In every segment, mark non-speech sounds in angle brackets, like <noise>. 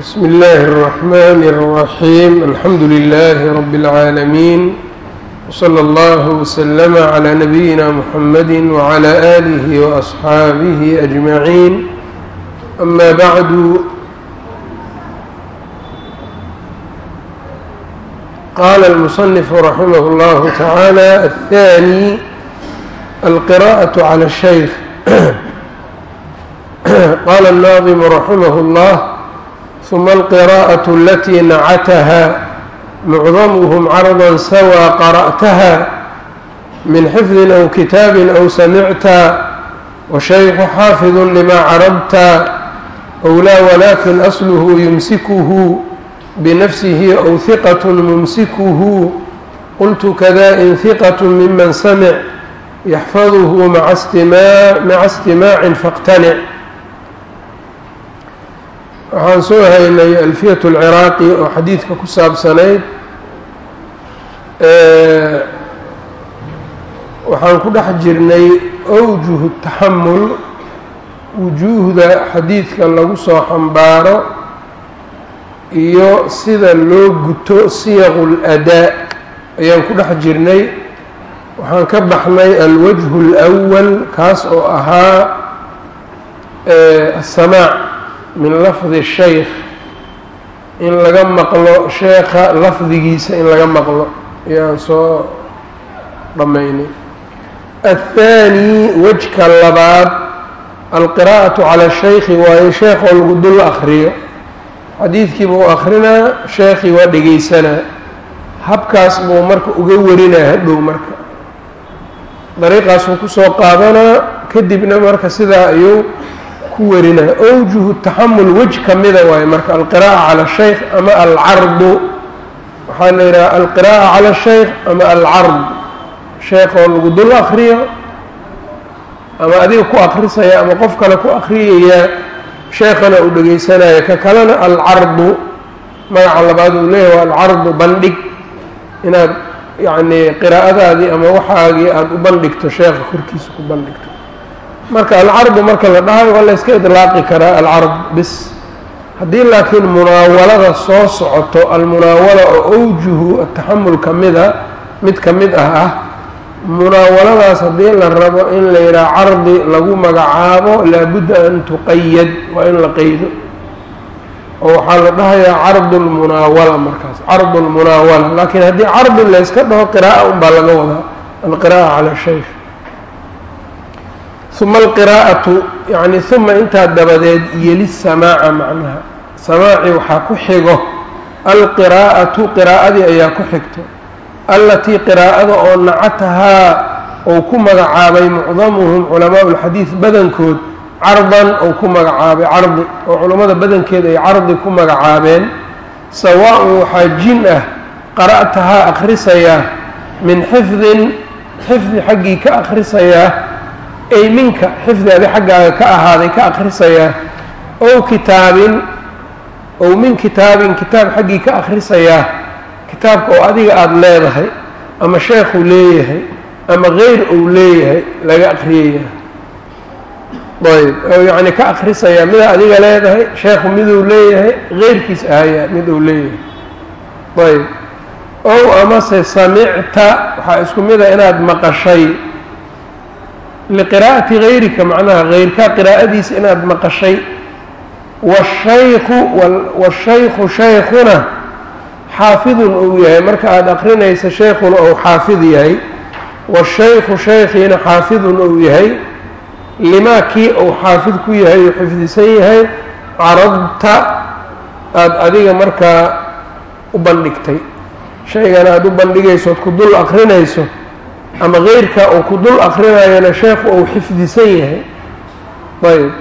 بسم الله الرحمن الرحيم الحمد لله رب العالمين وصلى الله وسلم على نبينا محمد وعلى آله وأصحابه أجمعين أما بعد قال المصنف رحمه الله تعالى الثاني القراءة على الشيخ قال الناظم رحمه الله ثم القراءة التي نعتها معظمهم عرضا سوى قرأتها من حفظ أو كتاب أو سمعت وشيخ حافظ لما عربت أو لا ولكن أصله يمسكه بنفسه أو ثقة ممسكه قلت كذا إن ثقة ممن سمع يحفظه مع استماع, مع استماع فاقتنع waxaan soo haynay alfiyat alciraaqi oo xadiidka ku saabsanayd. Waxaan ku dhex jirnay awjuhu taxamul wujuuhda xadiidka lagu soo xambaaro iyo sida loo guto siyaqu ladaa ayaan ku dhex jirnay. Waxaan ka baxnay alwajhu alwal kaas oo ahaa asamaac min lafdi shaykh in laga maqlo sheekha lafdigiisa in laga maqlo. Ayaan soo dhammaynay athaani wejka labaad alqiraa'atu cala shaykhi waayo sheekhoo lagu dul akriyo xadiidkii buu akrinaa sheekhii waa dhegaysanaa. Habkaas buu marka uga warinaa hadhow marka. Dariiqaasuu ku soo qaadanaa kadibna marka sidaa ayuu warinaa awjuhu taxamul wej ka mida waayo marka alqiraa'a cala shaykh ama alcardu waxaa la yidhaha alqiraa'a cala shaykh ama alcard sheekh oo lagu dul akriyo ama adiga ku akrisaya ama qof kale ku akriyaya sheekhana uu dhegaysanaya ka kalena alcardu magaca labaad uu leeyahy waa alcardu bandhig. Inaad yacnii qiraa'adaadii ama waxaagii aada u bandhigto sheekha korkiisa ku bandhigto marka alcardu marka la dhahayo waa la yska idlaaqi karaa alcard bis. Haddii laakiin munaawalada soo socoto almunaawala oo awjuhu ataxamul ka mid ka mid ah ah munaawaladaas haddii la rabo in la yidhaha cardi lagu magacaabo laabudda an tuqayad waa in la qeydo oo waxaa la dhahayaa cardu lmunaawala markaas cardu lmunaawala laakiin haddii cardi layska dhaho qiraa'a unbaa laga wadaa alqiraa'a cala shaykh uma alqiraa'atu yacni uma intaa dabadeed yeli samaaca macnaha. Samaaci waxaa ku xigo alqiraa'atu qiraa'adii ayaa ku xigto. Allatii qiraa'ada oo nacatahaa ou ku magacaabay mucdamuhum culamaau lxadiid badankood cardan ou ku magacaabay cardi oo culammada badankeed ay cardi ku magacaabeen sawaa-un waxaa jin ah qara'tahaa akhrisayaa min xifdin xifdi xaggii ka akhrisayaa ay minka xifdi adi xaggaaga ka ahaaday ka akhrisayaa ow kitaabin ow min kitaabin kitaab xaggii ka akhrisayaa kitaabka oo adiga aada leedahay ama sheekhu leeyahay ama keyr uu leeyahay laga akriyayaa ayb oo yacni ka akhrisayaa midaa adiga leedahay sheekhu miduu leeyahay keyrkiis ahayaa mid uu leeyahay. Ayb ow amase samicta waxaa isku mida inaad maqashay liqiraa'ati hayrika macnaha hayrkaa qiraa'adiisa inaad maqashay washaykhu washaykhu shaykhuna xaafidun uu yahay marka aada akrinaysa shaykhuna ou xaafid yahay washaykhu shaykhiina xaafidun uu yahay limaa kii ou xaafid ku yahay uu xifdisan yahay carabta aada adiga markaa u bandhigtay shaygan aada u bandhigaysood ku dul akrinayso ama keyrka uu ku dul akrinayana sheekhu uu xifdisan yahay. Ayb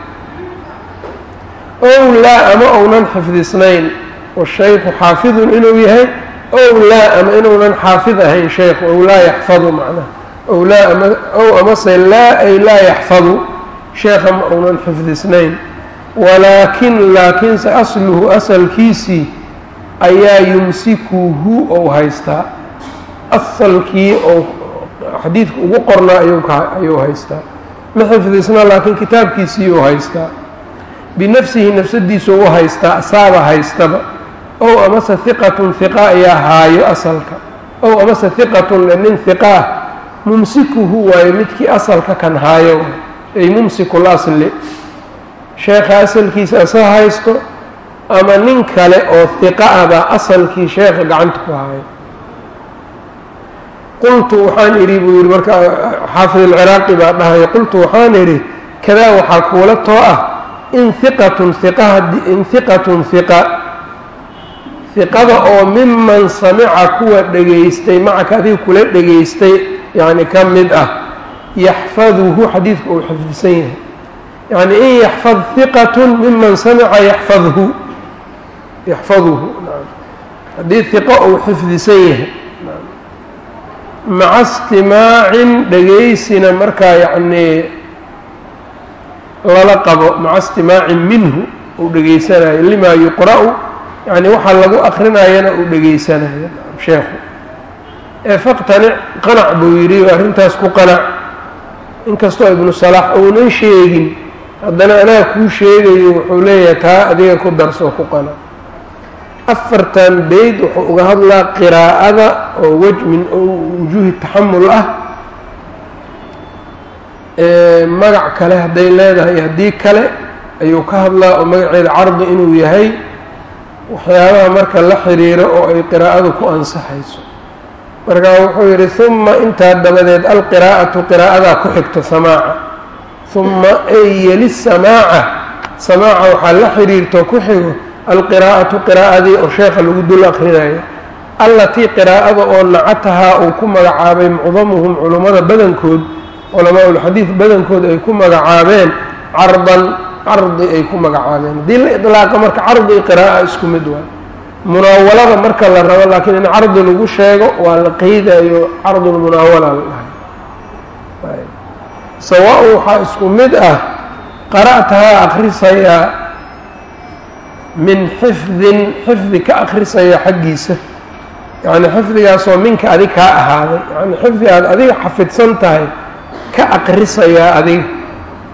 ow laa ama ounan xifdisnayn washaykhu xaafidun inuu yahay ow laa ama inuunan xaafid ahayn sheekhu ow laa yaxfadu macnaha. Ow laa ama ow amase laa ay laa yaxfadu sheekha ma ounan xifdisnayn. Walaakin laakiinse asluhu asalkiisii ayaa yumsikuhu ou haystaa. Asalkii ou xadiidka ugu qornaa ayuu haystaa. Ma xifdisna laakiin kitaabkiisiiyuu haystaa. Binafsihi nafsadiisu u haystaa asaaba haystaba. Ow amase hiqatun hiqa ayaa haayo asalka. Ow amase hiqatun nin hiqa ah mumsikuhu waayo midkii asalka kan haayo. Ay mumsiku lasli. Sheekha asalkiisa asa haysto ama nin kale oo hiqa ah baa asalkii sheekha gacanta ku haayo qultu waxaan idhi buu yidhi marka xaafid alciraaqi baa dhahaya qultu waxaan idhi kadaa waxaa kuula too ah in hiqatun hiqa in hiqatun hiqa hiqada oo miman samica kuwa dhegaystay macaka adiga kula dhegaystay yacni ka mid ah yaxfaduhu xadiidka uu xifdisan yahay yacni in yaxfad hiqatun miman samica yaxfadhu yaxfaduhu haddii hiqo uu xifdisan yahay maca istimaacin dhegaysina markaa yacnii lala qabo maca istimaacin minhu uu dhegaysanayo limaa yuqra'u yacni waxaa lagu akrinayana uu dhegaysanayo sheekhu. Ee faqtanic qanac buu yidhi arrintaas ku qanac. Inkastoo ibnu salaax uunan sheegin haddana anaa kuu sheegayo wuxuu leeyahay taa adiga ku darsoo ku qanac afartan beyd wuxuu uga hadlaa qiraa'ada oo wej min wujuuhi taxamul ah. Magac kale hadday leedahay haddii kale ayuu ka hadlaa oo magaceeda cardi inuu yahay. Waxyaabaha marka la xiriiro oo ay qiraa'adu ku ansaxayso. Markaa wuxuu yidhi huma intaa dabadeed alqiraa'atu qiraa'adaa ku xigto samaaca. Huma ay yeli samaaca. Samaaca waxaa la xiriirto ku xigo alqiraa'atu qiraa'adii oo sheekha lagu dul akrinayo allatii qiraa'ada oo nacatahaa uu ku magacaabay mucdamuhum culummada badankood culamaa ulxadiid badankood ay ku magacaabeen cardan cardi ay ku magacaabeen. Haddii la idlaaqa marka cardi qiraa'a isku mid waay munaawalada marka la rabo laakiin in cardi lagu sheego waa la qeydayo cardulmunaawala la sawa-un waxaa isku mid ah qara'tahaa akhrisayaa min xifdin xifdi ka akhrisaya xaggiisa. Yacni xifdigaasoo minka adig kaa ahaaday. Yacni xifdi aad adiga xafidsan tahay ka akhrisayaa adiga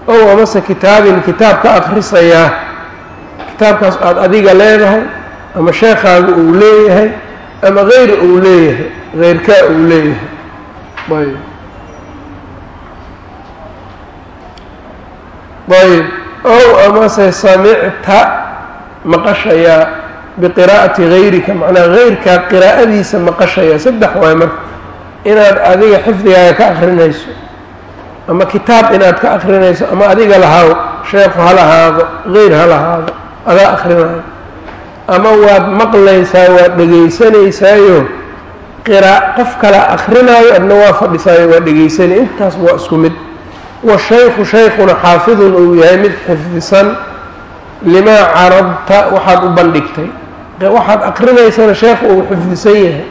ow amase kitaabin kitaab ka akhrisayaa kitaabkaas aada adiga leedahay ama sheekhaaga uu leeyahay ama hayr uu leeyahay heyrkaa uu leeyahay. Ayb ayb ow amase samicta maqashayaa biqiraa'ati hayrika macnaa heyrkaa qiraa'adiisa maqashayaa saddex waay marka inaad adiga xifdigaaga ka akrinayso ama kitaab inaad ka akrinayso ama adiga lahaaw sheekhu ha lahaado heyr ha lahaado adaa akrinaayo ama waad maqlaysaa waad dhegaysanaysaayoo qiraa qof kala akrinaayo adna waa fadhisaayo waa dhegaysanay intaas waa isku mid. Washaykhu shaykhuna xaafidun uu yahay mid xifdisan limaa carabta waxaad u bandhigtay. Waxaad akrinaysana sheekhu uu xifdisan yahay.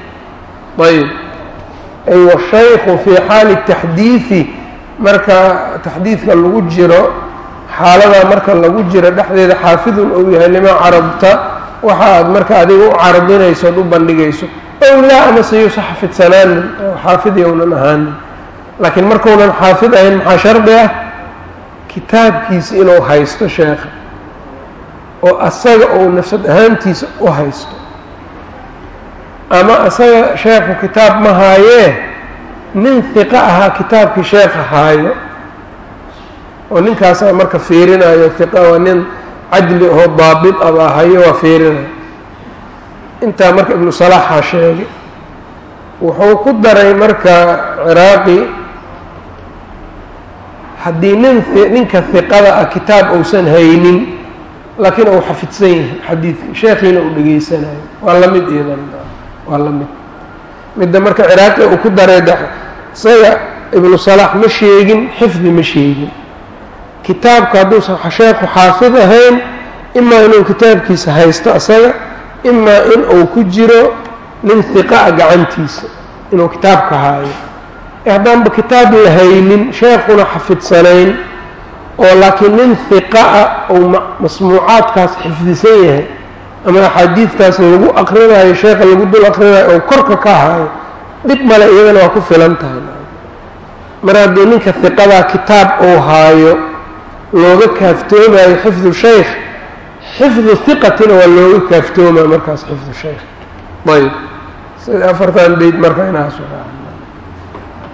Ayb ay washaykhu fii xaali taxdiidi marka taxdiidka lagu jiro xaaladaa marka lagu jiro dhexdeeda xaafidun uu yahay limaa carabta waxa aad marka adiga u caradinayso od u bandhigayso. Ow laa amase yuusa xafidsanaanin oo xaafid ahaanin laakiin markuunan xaafid ahayn maxaa shardi ah? Kitaabkiisa inuu haysto sheekha oo asaga uu nafsad ahaantiisa u haysto. Ama asaga sheekhu kitaab ma haayee nin hiqo ahaa kitaabkii sheekha haayo oo ninkaasaa marka fiirinayo hiqa waa nin cadli oo daabit abaa hayo waa fiirinayo intaa marka ibnu salaaxaa sheegay wuxuu ku daray marka ciraaqi haddii nin ninka hiqada ah kitaab uusan haynin laakiin uu xafidsan yahay xadiidka sheekhiina uu dhegaysanayo waa la mid iyadan waa la mid. Midda marka ciraaqi uu ku daray isaga ibnu salaax ma sheegin xifdi ma sheegin. Kitaabka hadduusan sheekhu xaafid ahayn imaa inuu kitaabkiisa haysto asaga imaa in uu ku jiro nin hiqaa gacantiisa inuu kitaabka haayo. Ee haddaanba kitaab la haynin sheekhuna xafidsanayn oo laakiin nin hiqaa uu masmuucaadkaas xifdisan yahay ama axaadiidtaas lagu akrinayo sheekha lagu dul akrinayo oo korka ka haayo dhib male iyadana waa ku filan tahay. Mar haddii ninka hiqadaa kitaab uu haayo looga kaaftoomayo xifdu shaykh xifdu hiqatina waa looga kaaftoomaa markaas xifdu shaykh ayb sida afartan beyd marka inaas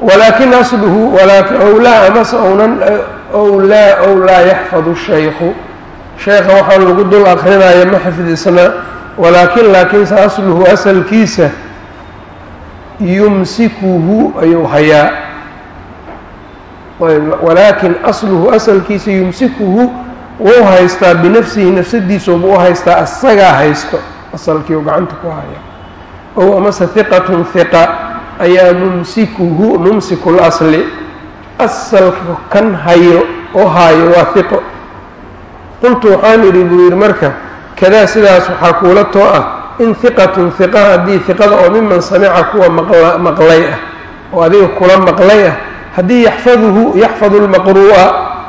walaakin asluhu walaakin ow laa amase ownan ow laa ow laa yaxfadu shaykhu. Sheekha waxaan lagu dul akrinaya ma xifdisna walaakin laakiinse asluhu asalkiisa yumsikuhu ayuu hayaa. Walaakin asluhu asalkiisa yumsikuhu wuu haystaa binafsihi nafsadiisuba u haystaa asagaa haysto asalkiiu gacanta ku haya ow amase hiqatun hiqa ayaa mumsikuhu mumsiku lasli asalka kan hayo oo haayo waa hiqo qultu waxaan idhi buu yidhi marka kadaa sidaas waxaa kuula too ah in hiqatun hiqa haddii hiqada oo miman samica kuwa maqla maqlay ah oo adiga kula maqlay ah haddii yaxfaduhu yaxfadu lmaqru'a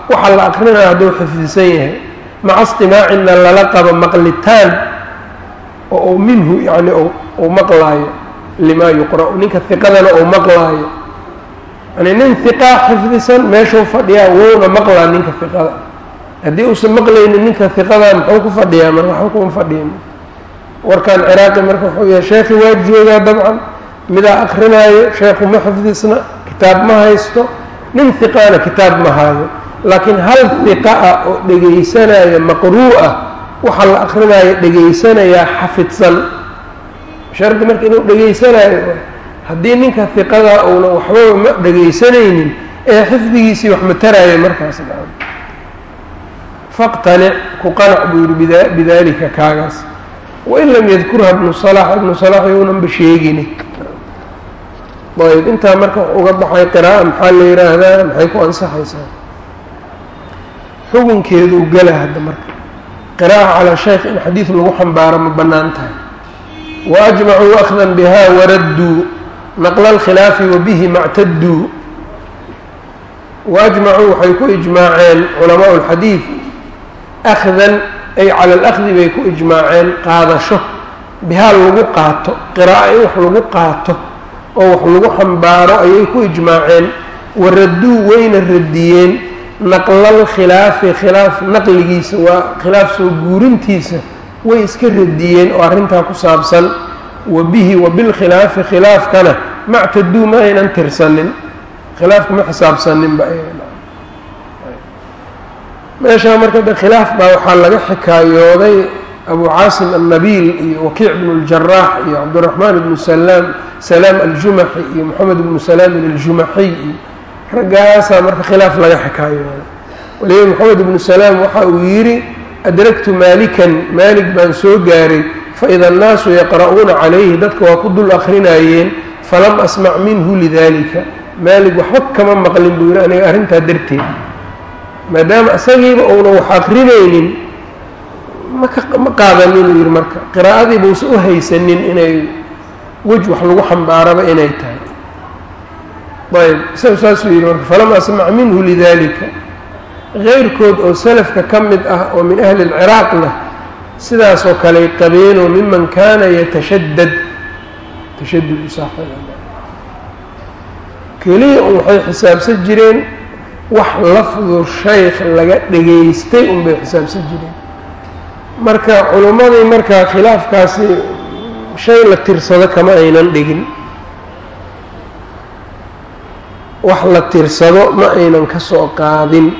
waxaa la aqrinaya hadduu xifdisan yahay. Maca istimaacinna lala qabo maqlitaan oo minhu yacni uu maqlaayo limaa yuqra'u ninka hiqadana uu maqlaayo yani nin hiqaa xifdisan meeshuu fadhiyaa wowna maqlaa ninka hiqada haddii uusan maqlaynin ninka hiqadaa muxuu ku fadhiyaa? Mar waxba kuma fadhiyan warkan ciraaqi marka wuxuu yahay sheekhi waa joogaa dabcan midaa akrinaayo? Sheekhu ma xifdisna kitaab ma haysto. Nin hiqaana kitaab ma haayo. Laakiin hal hiqa ah oo dhegaysanaya maqruu'ah waxaa la akrinaayo dhegaysanayaa xafidsan. Shardi marka inuu dhegaysanayo haddii ninka hiqadaa uuna waxbaba ma dhegaysanaynin ee xifdigiisii wax ma taraayo markaas faqtanic ku qanac buu yihi bidalika kaagaas. Wain lam yadkurha ibnu salax ibnu salax younanba sheegini. Ayb intaa marka uga baxay qira'a maxaa la yidhaahdaa maxay ku ansaxaysaa? Xukunkeeduu gala hadda marka. Qira'a calaa shaykh in xadiid lagu xambaaro ma bannaan tahay. Waajmacuu akhdan biha waradduu naqla alkhilaafi wabihi mactaduu waajmacuu waxay ku ijmaaceen culamaau alxadiid akhdan ay cala alakdi bay ku ijmaaceen qaadasho. Bihaa lagu qaato qira'a in wax lagu qaato oo wax lagu xambaaro ayay ku ijmaaceen. Waradduu wayna radiyeen naqlal khilaafi khilaaf naqligiisa waa khilaaf soo guurintiisa way iska radiyeen oo arrintaa ku saabsan wa bihi wa bilkhilaafi khilaafkana mactaduu ma aynan tirsanin. Khilaafka ma xisaabsaninba meeshaa marka de khilaaf baa waxaa laga xikaayooday abu caasim annabiil iyo wakiic bnu اljaraax iyo cabdiraxmaan ibnu salaam salaam aljumaxi iyo moxamed ibnu salaamin aljumaxiy raggaasaa marka khilaaf laga xikaayooday. Waliba moxamed ibnu salaam waxa uu yidhi adragtu maalikan maalig baan soo gaaray faida annaasu yaqra'uuna calayhi dadka waa ku dul akrinayeen falam asmac minhu lidalika maalig waxba kama maqlin buu yidhi aniga arrintaa darteed maadaama isagiiba uuna wax akrinaynin maka ma qaadanin uu yidhi marka qiraa'adii buusa u haysanin inay wej wax lagu xambaaraba inay tahay ayb isagu saasuu yidhi marka falam asmac minhu lidalika keyrkood oo salafka ka mid ah oo min ahli lciraaqna sidaasoo kaley qabeenoo miman kaana yatashadad. Keliya un waxay xisaabsan jireen wax lafdu shaykh laga dhegaystay unbay xisaabsan jireen. Marka culummadii markaa khilaafkaasi shay la tirsado kama aynan dhigin wax la tirsado ma aynan ka soo qaadin.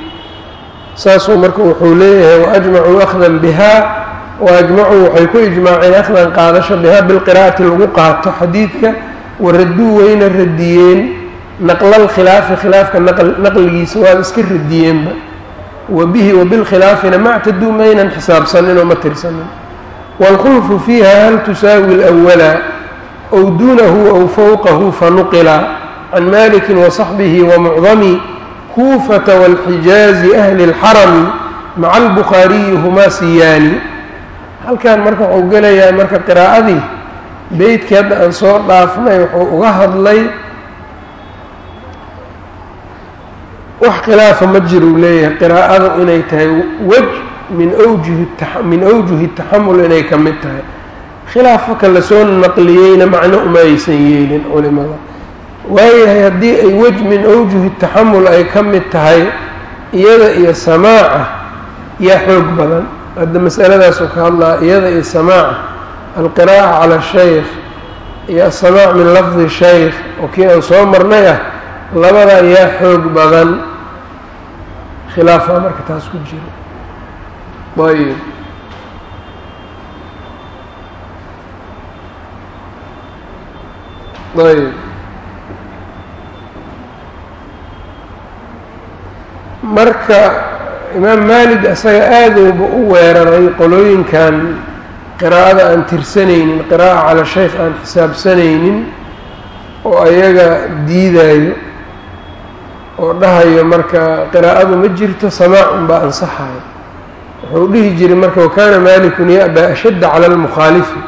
Saasuu marka wuxuu leeyahay waajmacuu akhdan bihaa waajmacuu waxay ku ijmaaceen akhdan qaadasho bihaa bilqiraa'ati lagu qaato xadiidka waradduu wayna radiyeen naqlal khilaafi khilaafka naqligiisa waa iska radiyeenba wa bihi wa bilkhilaafina mactaduu maynan xisaabsanin oo ma tirsanin waalkhulfu fiiha hal tusaawi lwala ow duunahu aw fowqahu fanuqila can maliki wasaxbihi wamucdami kuufata wاlxijaazi ahli اlxarami maca albukhaariyi humaa siyaani halkan marka wuxuu gelayaa marka qiraa'adii beytkii hadda aan soo dhaafnay wuxuu uga hadlay wax khilaafa ma jiruu leeyahay qiraa'adu inay tahay wej min awjuhi min awjuhi taxamul inay ka mid tahay. Khilaafaka la soo naqliyeyna macno uma aysan yeelin culimada. Waayahay haddii ay wej min awjuhi taxamul ay ka mid tahay iyada iyo samaaca yaa xoog badan hadda masaladaasuu ka hadlaa iyada iyo samaaca alqiraa'a cala shaykh iyo asamaac min lafdi shaykh oo kii aan soo marnay ah labadaa yaa xoog badan. Khilaafaa marka taas ku jira. Ayb ayb marka imaam maalig isaga aadowba u weeraray qolooyinkan qiraa'ada aan tirsanaynin qiraa'a cala shaykh aan xisaabsanaynin oo ayaga diidayo oo dhahayo marka qiraa'adu ma jirto samaac unbaa ansaxayo. Wuxuu dhihi jiray marka wakana malikun ya-baa ashadda cala almukhaalifi.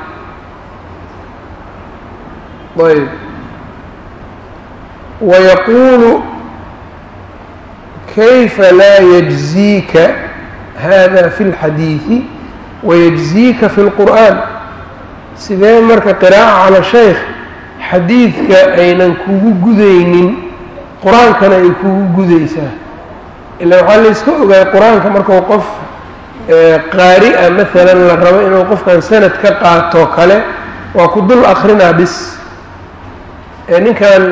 Ayb wayaquulu kayfa laa yajziika hada fi اlxadiidi wayajziika fi اlqur'an sidee marka qiraa'a cala shaykh xadiidka aynan kugu gudaynin qur'aankana ay kugu gudaysaa ila waxaa layska ogaay qur'aanka markuu qof qaari-a maalan la rabo inuu qofkan sanad ka qaato kale waa ku dul akrinaa bis ninkan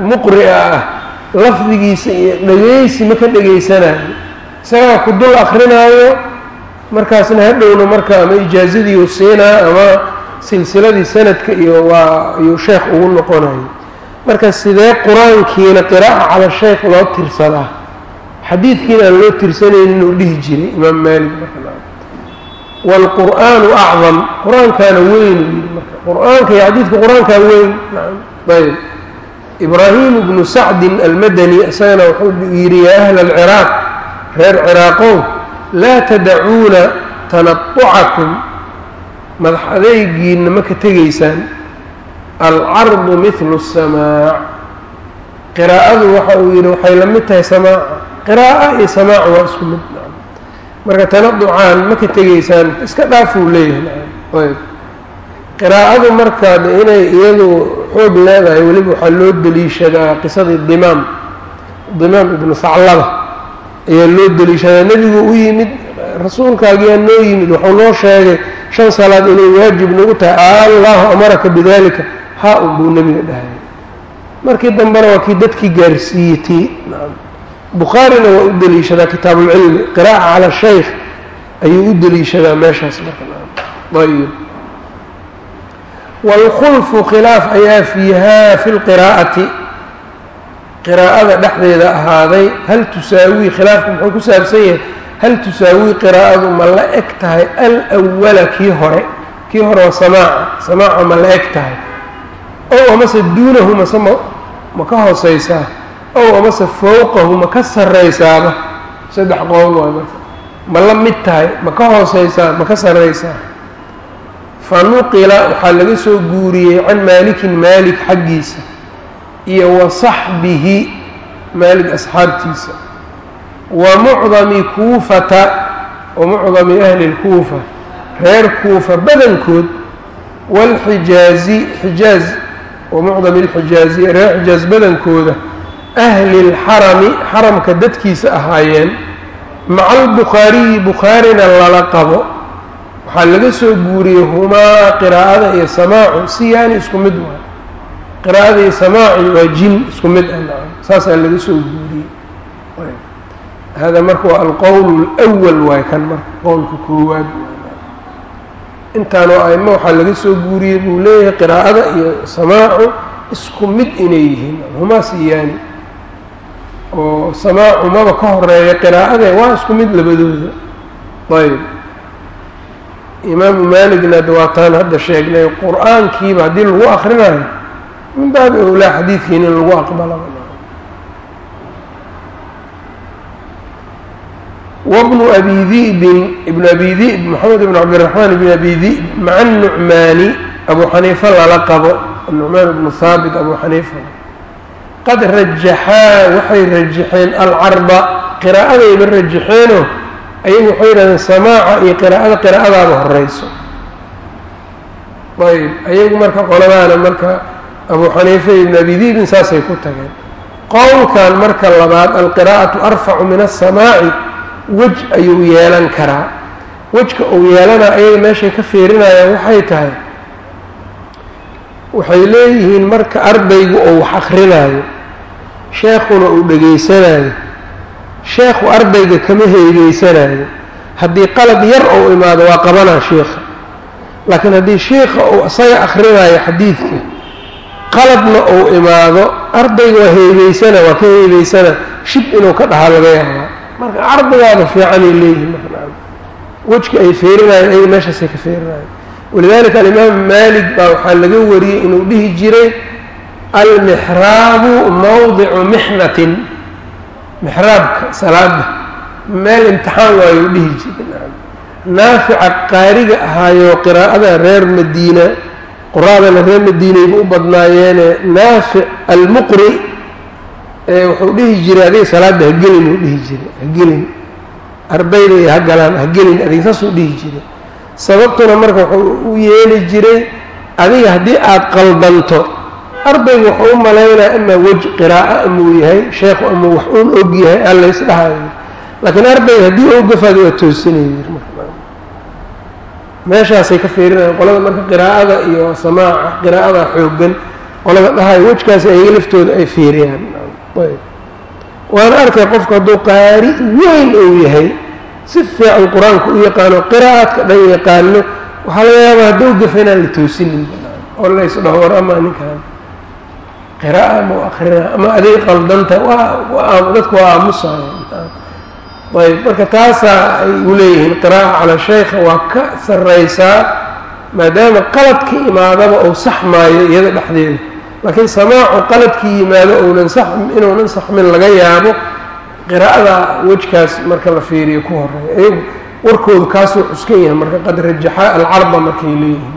muqri'a ah lafdigiisa iyo dhegeysi ma ka dhegaysanayo isagaa ku dul akrinaayo markaasna hadhowna marka ama ijaazadii u siinaa ama silsiladii sanadka iyo waa ayuu sheekh ugu noqonayo marka sidee qur'aankiina qiraa'a cala sheykh loo tirsadaa? Xadiidkiina aan loo tirsanaynin uu dhihi jiray imaam maalik waalqur'aanu acdam qur'aankaana weyn. U yidhi marka qur'aanka iyo xadiidka qur'aankaa weyn. Ayb ibraahim ibnu sacdin almadani isagana wuxuu yidhi yaa ahla alciraaq reer ciraaqow laa tadacuuna tanatucakum madax adeygiinna ma ka tegaysaan. Alcardu midlu samaac qiraa'adu waxa uu yidhi waxay la mid tahay samaaca qiraa'a iyo samaac waa isku mid. Marka tanaducaan ma ka tegaysaan iska dhaafuu leeyahay. Ayb. Qiraa'adu marka inay iyadu xoog leedahay weliba waxaa loo deliishadaa qisadii dimaam. Dimaam ibnu saclaba ayaa loo deliishadaa. Nebigu u yimid rasuulkaagiyaa noo yimid wuxuu noo sheegay shan salaad inay waajib nagu tahay. Allahu amaraka bidalika haa un buu nebiga dhahay. Markii dambena waa kii dadkii gaarsiiyey nacam bukhaarina waa u deliishadaa kitaabuulcilmi qiraa'a cala shaykh ayuu u deliishadaa meeshaas marka. Ayb wاlkhulfu khilaaf ayaa fiiha fi lqiraa'ati qiraa'ada dhexdeeda ahaaday hal tusaawii khilaafku muxuu ku saabsan yahay hal tusaawii qiraa'adu ma la eg tahay alwala kii hore kii hore waa samaaca samaaca ma la eg tahay ow amase duunahu mase ma ma ka hooseysaa ow amase fowqahu ma ka sarraysaaba saddex qowl waa marka ma la mid tahay ma ka hooseysaa ma ka sarraysaa fanuqila waxaa laga soo guuriyey can maalikin maalik xaggiisa iyo wa saxbihi maalik asxaabtiisa. Wa mucdami kuufata wa mucdami ahli lkuufa reer kuufa badankood waalxijaazi xijaaz wa mucdami alxijaazi reer xijaaz badankooda ahli lxarami xaramka dadkiisa ahaayeen maca albukhaariyi bukhaarina lala qabo waxaa laga soo guuriyey humaa qiraa'ada iyo samaacu siyaani isku mid waay. Qiraa'ada iyo samaaci waa jin isku mid ah. Saasaa laga soo guuriyey. Hada marka waa alqowl اlأwal waay kan marka qowlka koowaad intaanoo aimo waxaa laga soo guuriyey buu leeyahay qiraa'ada iyo samaacu isku mid inay yihiin. Humaa siyaani oo samaacu maba ka horreeya qiraa'ade waa isku mid labadooda. Ayb imaamu maaligna de waataan hadda sheegnay qur'aankiiba haddii lagu akrinayo min baabi owlaa xadiidkiin in lagu aqbala wabnu abi di'bin ibnu abi di'b moxamed ibn cabdiraxmaan ibn abi di'b maca nucmaani abu xaniifa lala qabo nucmaan ibnu haabit abu xaniifa qad rajaxaa waxay rajaxeen alcarba qiraa'adayba rajaxeeno ayagu waxay yidhahdeen samaaca iyo qiraa'ada qiraa'adaaba horeyso ayb ayagu marka qoladaana marka abu xaniifa ibn abi diibin saasay ku tageen. Qowlkan marka labaad alqiraa'atu arfacu min aلsamaaci wej ayuu yeelan karaa. Wejka uu yeelanaa ayaga meeshay ka fiirinayaan waxay tahay waxay leeyihiin marka ardaygu uu wax akrinaayo sheekhuna uu dhegaysanayo sheekhu ardayga kama heegeysanayo haddii qalad yar ou imaado waa qabanaa sheikha laakiin haddii sheikha uu isaga akrinaayo xadiidka qaladna uu imaado ardayga waa heegeysana waa ka heegeysana shib inuu ka dhahaa laga yaabaa. Marka ardigaada fiicanay leeyihiin wejka ay feerinayeen ayaga meeshaasay ka feerinayeen walidalika alimaam maalik baa waxaa laga wariyey inuu dhihi jiray almixraabu mawdicu mixnatin mixraabka salaada meel imtixaan waayuu dhihi jiray. Naafica qaariga ahaayo qiraa'ada reer madiina quraadana reer madiinayba u badnaayeene naafic almuqri wuxuu dhihi jiray adiga salaada hagelin uu dhihi jiray. Hagelin ardayda iyo ha galaan hagelin adiga saasuu dhihi jiray. Sababtuna marka wuxuu u yeeli jiray adiga haddii aada qaldanto ardaygu wuxuu u malaynaya ama wej qiraa'o amuu yahay sheekhu ama wax uun og yahay alla isdhahayo laakiin ardayga haddii oo gafaada waa toosinaya meeshaasay ka fiirinayaan qolada marka qiraa'ada iyo samaaca qiraa'ada xooggan qolada dhahayo wejkaasi ayaga laftooda ay fiiriyaan. Ayb. Waana arkay qofku hadduu qaari weyn uu yahay si fiican qur'aanka u yaqaano qiraa'aadka dhan yaqaano waxaa laga yaabaa hadduu gafa inaan la toosinin oo laysdhaho war ama ninkan qira'a ama u ama adig qaldanta dadku waa aamusaya ayb marka taasaa ay u leeyihiin qiraa'a calaa shaykha waa ka sarraysaa maadaama qaladka imaadaba uu saxmaayo iyada dhexdeeda. Laakiin samaacu qaladkii yimaado ounan sax inuunan saxmin laga yaabo qiraa'ada wejkaas marka la fiiriyo ku horreeya iyagu warkoodu kaasuu cuskan yahay marka qad rajaxa alcarda markay leeyihiin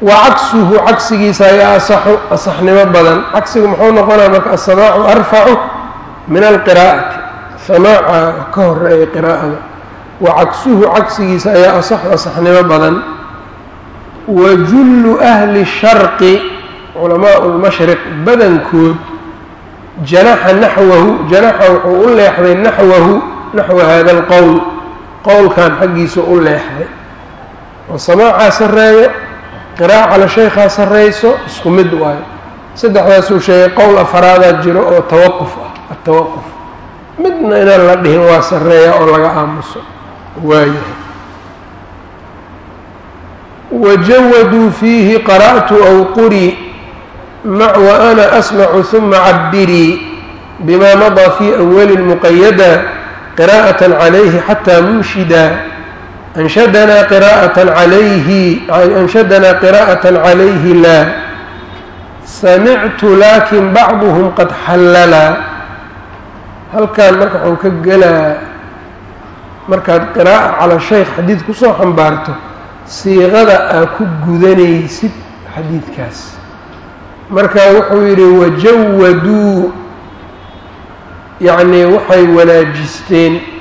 wa cagsuhu cagsigiisa ayaa asaxu asaxnimo badan. Cagsigu muxuu noqonaya marka asamaacu arfacu min alqiraa'ati. Samaaca ka horreeya qiraa'ada. Wa cagsuhu cagsigiisa ayaa asaxu asaxnimo badan. Wa jullu ahli sharqi culamaau lmashriq badankood janaxa naxwahu janaxa wuxuu u leexday naxwahu naxwa hada alqowl qowlkan xaggiisa u leexday. Oo samaacaa sarreeya qiraa'a cala shaykhaa sarrayso isku mid waayo. Saddexdaasuu sheegay qowl afaraadaa jiro oo tawaquf ah atawaquf midna inaan la dhihin waa sarreeya oo laga aamuso. Waayahay wajawaduu fiihi qara'tu aw quri mac wa ana asmacu huma cabirii bima madaa fi awali muqayada qira'aة calayhi xataa munshida anshadanaa qira'aة calayhi anshadanaa qira'aة calayhi laa samictu laakin bacduhm qad xallala halkan marka waxuu ka gelaa markaad qiraa'a cala shaykh xadiid ku soo xambaarto siiqada aa ku gudanaysid xadiidkaas marka wuxuu yidhi wajawaduu yacnii waxay wanaajisteen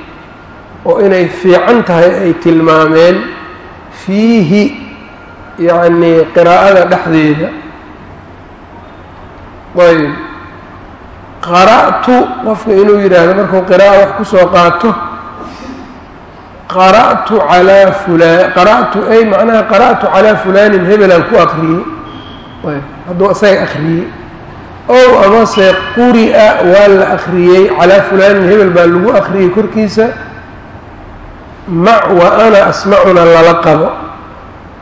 oo inay fiican tahay ay tilmaameen fiihi yacnii qiraa'ada dhexdeeda. Ayb qara'tu qofka inuu yidhaahdo markuu qiraa'a wax ku soo qaato qara'tu calaa fulaan qara'tu ay macnaha qara'tu calaa fulaanin hebelaan ku akriyey ayb hadduu isaga akhriyey. Ow amase quri'a waa la akhriyey calaa fulaanin hebel baa lagu akhriyey korkiisa mac wa ana asmacuna lala qabo.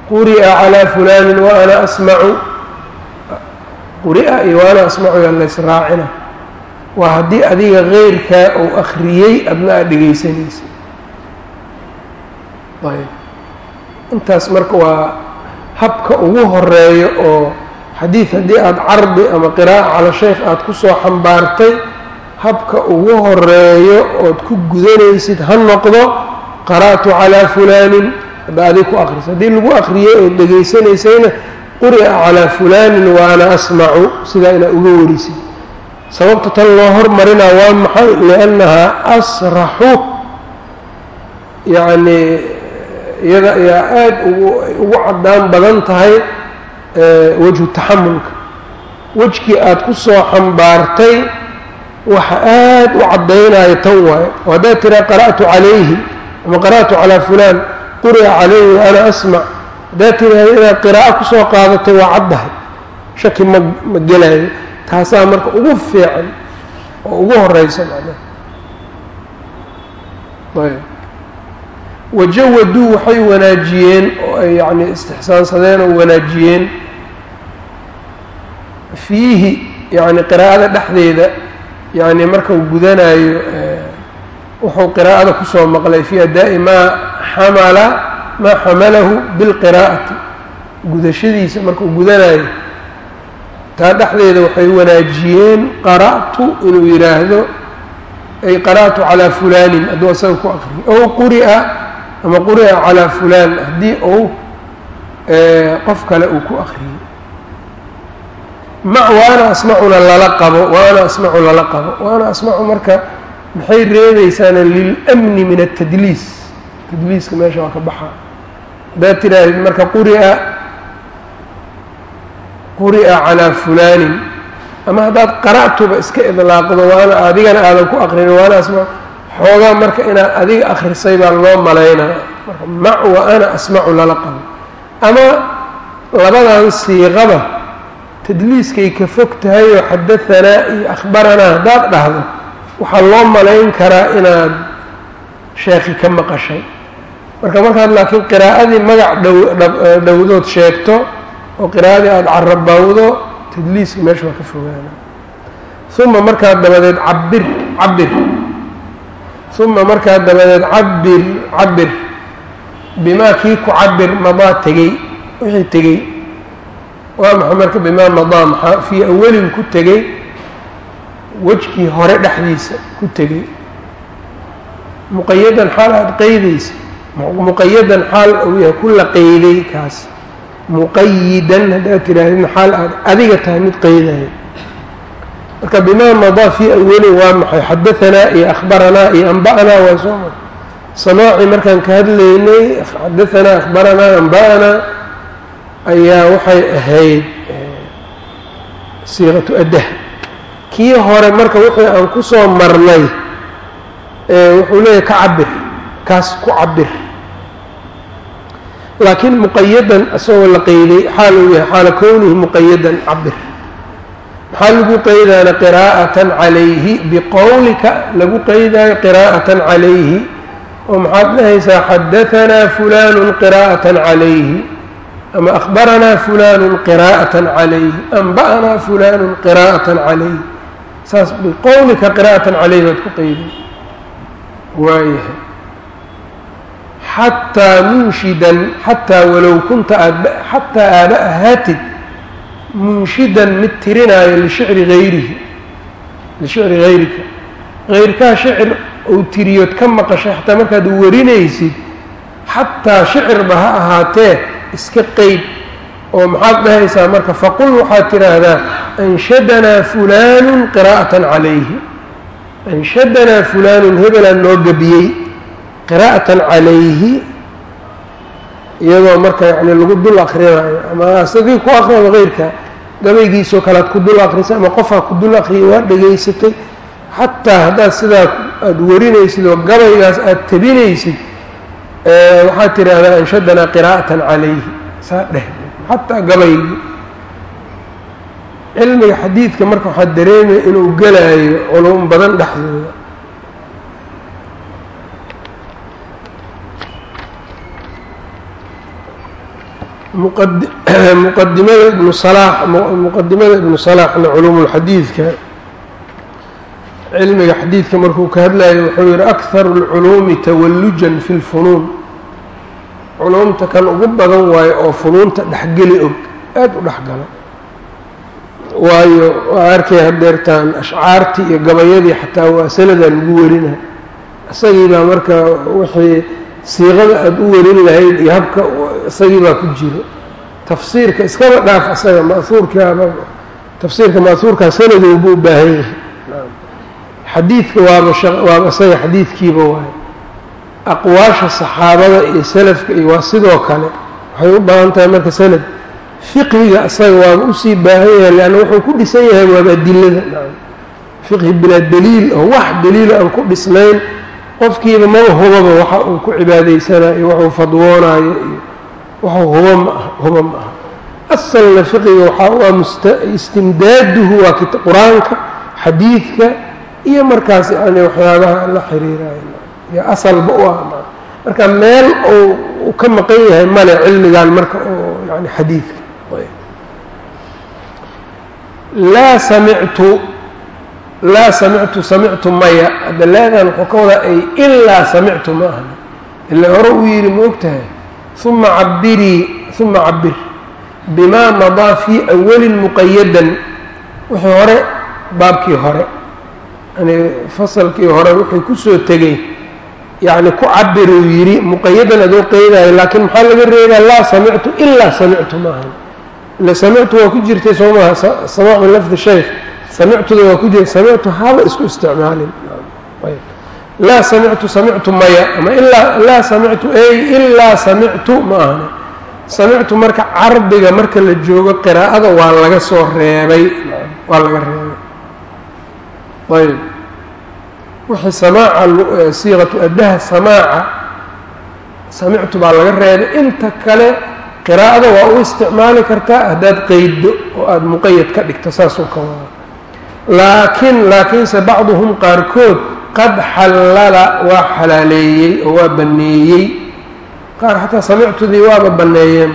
Quri'a calaa fulaanin wa ana asmacu quri'a iyo wa ana asmacu yaa laysraacina waa haddii adiga keyrkaa uu akhriyey adna aad dhegaysanaysa ayb. Intaas marka waa habka ugu horeeyo oo xadiid haddii aada cardi ama qiraa'a cala shaykh aada ku soo xambaartay habka ugu horeeyo ood ku gudanaysid ha noqdo qara'tu calaa fulaanin hadda adig ku akriso haddii lagu akriyey ood dhegaysanaysayna quri'a calaa fulaanin wa ana asmacu sidaa inaad uga warisid sababta tan loo hormarinaa waa maxay? Liannahaa asraxu yacnii iyada ayaa aada ugu caddaan badan tahay wejhu taxamulka. Wejkii aada ku soo xambaartay waxa aada u caddaynaya tan waayo oo haddaad tiraa qara'tu calayhi ama qara'tu calaa fulaan quri'a calayhi ana asmac haddaad tiraahdo inaad qiraa'o ku soo qaadatay waa caddahay. Shaki ma ma gelayo. Taasaa marka ugu fiican oo ugu horeysa macnaha. Ayb. Wajawaduu waxay wanaajiyeen oo ay yacni istixsaansadeen oo wanaajiyeen fiihi yacni qiraa'ada dhexdeeda yacni markau gudanayo wuxuu qiraa'ada ku soo maqlay fii adaa'i maa xamala maa xamalahu bilqiraa'ati. Gudashadiisa markuu gudanayo taa dhexdeeda waxay wanaajiyeen qara'tu inuu yidhaahdo ay qara'tu calaa fulaanin hadduu asaga ku aqriyo ow quri'a ama quri'a calaa fulaan haddii uu qof kale uu ku aqriyo mac waana asmacuna lala qabo waana asmacu lala qabo waana asmacu marka maxay reebaysaana lilamni min atadliis tadliiska meesha waa ka baxa. Haddaad tiraahid marka quri'a quri'a calaa fulaanin ama haddaad qara'tuba iska idlaaqdo waana adigana aadan ku aqrinin waana asmac xoogaa marka inaad adiga akrisay baa loo malaynaya marka mac wa ana asmacu lala qabo. Ama labadan siiqaba tadliiskay ka fog tahay oo xadahanaa iyo akhbaranaa haddaad dhahdo waxaa loo malayn karaa inaad sheekhi ka maqashay. Marka markaad laakiin qiraa'adii magac dhow dhowdood sheegto oo qiraa'adii aada carabawdo tadliiska meesha waa ka fogaana. Uma markaa dabadeed cabir cabir uma markaa dabadeed cabir cabir bimaa kii ku cabir madaa tegey wixii tegey. Waa maxay marka bimaa madaa maxaa fii awalin ku tegey wejkii hore dhexdiisa ku tegey. Muqayadan xaal aada qeydaysa muqayadan xaal uu yahay ku la qeyday kaas. Muqayidan haddaad tihaahdin xaal aada adiga tahay mid qeydayo marka bimaa madaa fii awalin waa maxay? Xadahanaa iyo akhbaranaa iyo amba'anaa waa soo mar samaaci markaan ka hadlaynay xadahanaa akhbaranaa amba'anaa ayaa waxay ahayd siiqatu addah kii hore marka wixii aan ku soo marnay wuxuu leeyahay ka cabir kaas ku cabir laakiin muqayadan isagoo la qeyday xaal uu yahay xaala kownihi muqayadan cabir maxaa lagu qeydaana qiraa'atan calayhi biqowlika lagu qeydaayo qiraa'atan calayhi. Oo maxaad dhahaysaa xadahanaa fulaanu qiraa'atan calayhi ama akhbaranaa fulaanu qiraa'atan calayhi anba'anaa fulaanu qiraa'atan calayhi saas biqowlika qiraa'atan calayhi baad ku qeyday waayahay. Xataa munshidan xataa walow kunta aad xataa aaba ahaatid munshidan mid tirinaayo lishicri hayrihi lishicri hayrika hayrkaa shicir ou tiriyood ka maqashay xataa markaad warinaysid xataa shicirba ha ahaatee iska qeyb oo maxaad dhahaysaa marka faqul waxaad tidhaahdaa anshadanaa fulaanu qiraa'atan calayhi. Anshadanaa fulaanun hebelaan noo gebiyey qiraa'atan calayhi. Iyadoo marka yani lagu dul akrinayo ama asadii ku akriyado keyrka gabaygiisoo kale ad ku dul akrisay ama qofaa ku dul akriyay waa dhegaysatay. Xataa haddaad sidaa aada warinaysid oo gabaygaas aada tabinaysid waxaad tidhaahdaa anshadanaa qiraa'atan calayhi. Saa dheh xataa gabaygii cilmiga xadiidka marka waxaa dareemaya inuu gelaayo culum badan dhexdooda. Muqadimada <clears throat> ibnu salaax muqadimada ibnu salaaxna culuumulxadiidka cilmiga xadiidka markuu ka hadlayo wuxuu yihi akharu اlculuumi tawallujan fi lfunuun culuumta kan ugu badan waayo oo funuunta dhexgeli og aada u dhexgala waayo waa arkay hadeertaan ashcaartii iyo gabayadii xataa waa sanadaa lagu warina isagii baa marka wixii siiqada aada u warin lahayd iyo habka isagii baa ku jiro. Tafsiirka iskaba dhaaf isaga mauurkaaba tafsiirka ma'huurkaa sanadowba u baahan yahay. Xadiidka waaba waaba isaga xadiidkiiba waayo aqwaasha saxaabada iyo salafka iyo waa sidoo kale waxay u baahan tahay marka sanad fiqhiga isaga waaba u sii baahan yahay leanna wuxuu ku dhisan yahay waaba adilada. Fiqhi bilaa daliil oo wax daliila aan ku dhisnayn qofkiiba maba hubaba waxa uu ku cibaadaysanayo waxuu fadwoonaayo iyo waxuu huba ma aha huba ma aha. Asalna fiqiga must istimdaaduhu waa qur'aanka xadiidka iyo markaas yani waxyaabaha la xiriirayo iyo asalba u ah marka meel uu ka maqan yahay male cilmigan marka oo yani xadiidka laa samictu laa samictu samictu maya. Hadda laadan wuxuu ka wadaa ay ilaa samictu ma ahan ila hore uu yidhi ma og uma cabirii uma cabir bimaa madaa fii awalin muqayadan wixii hore baabkii hore. Yani fasalkii hore wuxuu ku soo tegey yani ku cabir uu yidhi muqayadan adoo qeydayo laakiin maxaa laga reebaa laa samictu ilaa samictu ma ahan ila samictu waa ku jirtay soo maaha samaac min lafdi shaykh samictuda waa ku jirta samictu haba isku isticmaalin. Laa samictu samictu maya ama ilaa laa samictu ey ilaa samictu ma ahane samictu marka cardiga marka la joogo qiraa'ada waa laga soo reebay. Waa laga reebay. Ayb wixii samaaca siiqatu addaha samaaca samictu baa laga reebay. Inta kale qiraa'ada waa u isticmaali kartaa haddaad qeyddo oo aada muqayad ka dhigto saasuu ka wada laakiin laakiinse bacduhum qaarkood qad xallala waa xalaaleeyey oo waa baneeyey qaar xataa samictudii waaba banneeyeen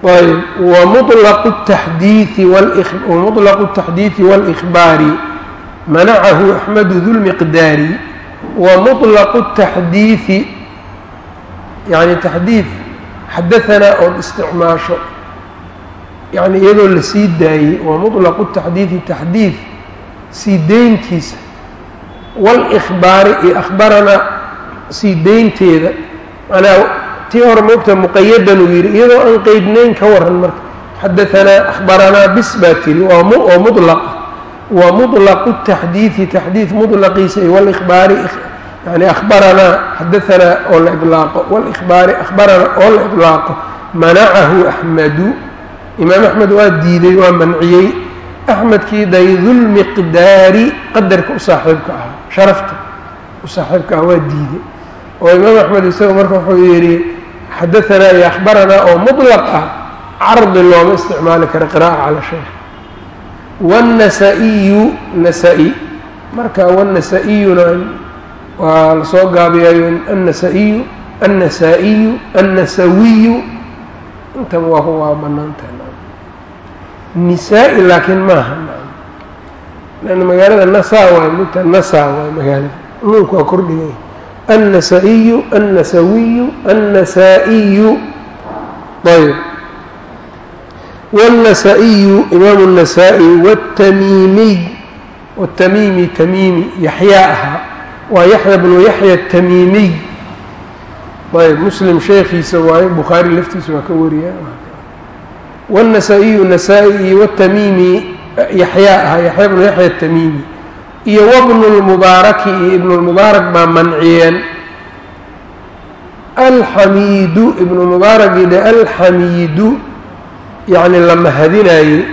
ayb wa mulaqu taxdiii wamulaqu taxdiidi manacahu axmedu dulmiqdaari wamuطlaqu الtaxdiiثi yani taxdiid xadaanaa ood isticmaasho yani iyadoo la sii daayey wamuطlaqu الtaxdiiثi taxdiid sii deyntiisa wاlإkhbaari iyo akhbaranaa sii deynteeda manaa tii hore moogta muqayadan uu yidhi iyadoo aan qeydnayn ka waran marka xadaanaa akhbaranaa bis baa tiri oo muطlaq wa muطlaqu taxdiidi taxdiid mudlaqiisa iyo wlbaari yani ahbaranaa xadaanaa oo la ilaaqo wlbaari ahbarana oo la ilaaqo manacahu axmedu imaam axmed waa diiday waa manciyey axmedkii daydulmiqdaari qadarka u saaxiibka ah sharafta u saaxiibka ah waa diiday oo imaam axmed isaga marka wuxuu yidhi xadaanaa iyo ahbaranaa oo muطlaq ah cardi looma isticmaali kara qira'a cala shaykh wاnnasaa-iyu nasaa-i marka wاnnasaa-iyuna waa lasoo gaabiyayo annasa-iyu annasaa-iyu annasawiyu intaba waa waa banaantahay nisaa-i laakiin maaha lanna magaalada nasaa waay mugta nasaa waay magaalada nuunku waa kordhigay النسائي النسوي النسائي ayb والنسائي إmام النسائي والتmيمي والتmيمي تmيمي يحyا ahaa waa يحyى بن يحyى التmيمي ayb mسلم شheekiisa waaye bخaarي laftiisa waa ka wariya والنسائي نسائي والتmيمي يحyا ahaa يحyى بن يحyى التmيمي iyo wbnu lmubaaraki iyo ibnulmubaarak baa manciyeen alxamiidu ibnulmubaaragide alxamiidu yacni la mahadinaayey